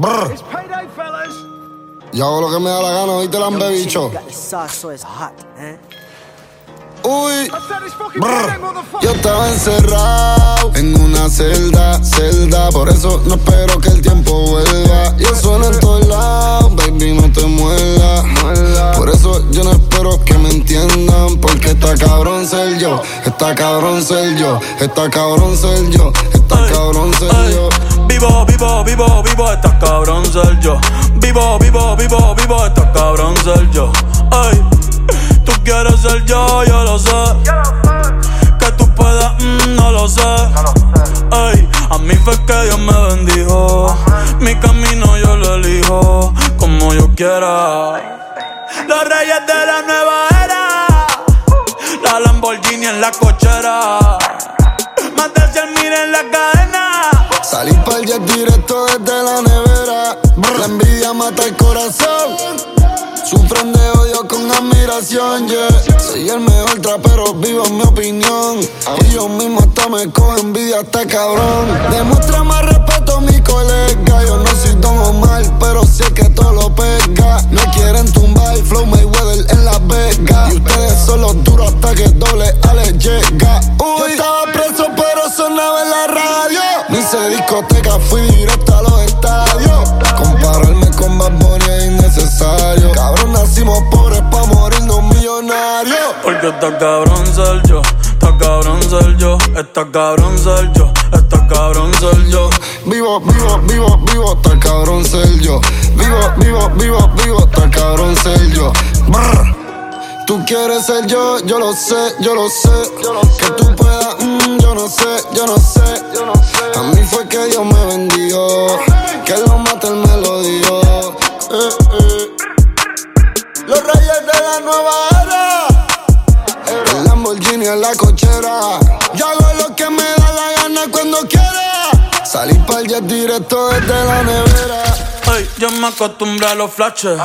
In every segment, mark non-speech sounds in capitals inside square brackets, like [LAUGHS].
Brr. Yo hago lo que me da la gana, oíste la bicho. eh. Uy, brr. yo estaba encerrado en una celda, celda. Por eso no espero que el tiempo cabrón ser yo, está cabrón ser yo, está cabrón ser yo, está cabrón ser yo. Vivo, vivo, vivo, vivo, está cabrón ser yo. Vivo, vivo, vivo, vivo, está cabrón ser yo. Ay, tú quieres ser yo, yo lo sé. Que tú puedas, mm, no lo sé. Ay, a mí fue que Dios me bendijo. Mi camino yo lo elijo como yo quiera. Los reyes de la nueva era. La Lamborghini en la cochera. Más de 100 mil en la cadena. Salí pa'l jet directo desde la nevera. La envidia mata el corazón. Sufren de odio con admiración, yeah. Soy el mejor trapero vivo en mi opinión. Y yo mismo hasta me cojo envidia, hasta cabrón. Demuestra más respeto a mi colega. Yo no soy Don Omar, llega. Yo estaba preso, pero sonaba en la radio. No hice discoteca, fui directo a los estadios. Compararme con Bad Bunny es innecesario. Cabrón, nacimos pobres pa' morirnos millonarios. Porque está cabrón ser yo, está cabrón ser yo, está cabrón ser yo, está cabrón ser yo. Vivo, vivo, vivo, vivo, está cabrón ser yo. Vivo, vivo, vivo, vivo, está cabrón ser yo. Brr. Tú quieres ser yo, yo lo sé, yo lo sé. Que tú puedas, mm, yo no sé, yo no sé. A mí fue que Dios me bendijo. Que lo mate él me lo dio. Los reyes de la nueva era. El Lamborghini en la cochera. Yo hago lo que me da la gana cuando quiera. Salí pa'l jet directo desde la nevera. Ay, yo me acostumbré a los flashes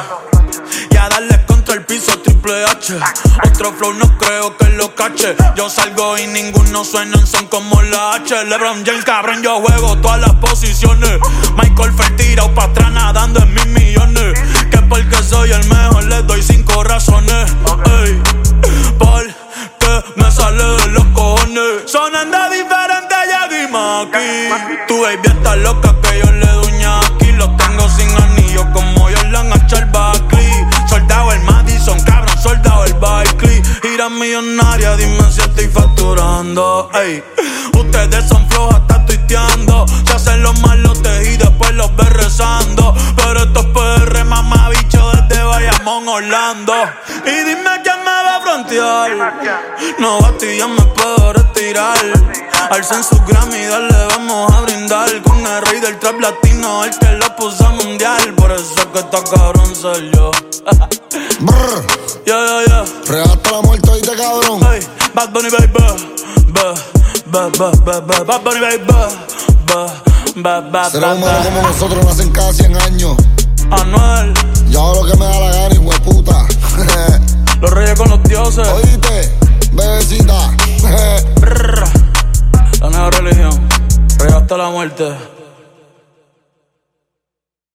y a darle el piso triple H. Otro flow no creo que lo cache. Yo salgo y ninguno suena son como la H. LeBron James, cabrón, yo juego todas las posiciones. Michael Phelps tirado pa' atrás nadando en mis millones. Que porque soy el mejor le doy cinco razones. Ey, porque me sale de los cojones. Sonando diferente, ya dime aquí. Tu baby está loca que yo le doy millonaria, dime si estoy facturando. Ey, ustedes son flojos, hasta tuiteando. Se hacen los malotes y después los ves rezando. Pero estos PR, mamá bicho, desde Bayamón, Orlando. Y dime quién me va a frontear. No ya me puedo retirar. Alcen su Grammy, dale, vamos a brindar. Con el rey del trap latino, el que lo puso mundial. Por eso es que está cabrón soy yo. [LAUGHS] Brr. Yeah, yeah, yeah. La muerte, oíste, cabrón. Hey, Bad Bunny, baby. Ba, ba, ba, ba, ba, Bad Bunny, baby. Ba, ba, ba, Seres ba, humanos como nosotros nacen cada 100 años. Anuel, Yo hago lo que me da la gana, hijo de puta. [LAUGHS] los reyes con los dioses. Oíste, bebecita. La nueva religión. Rey hasta la muerte.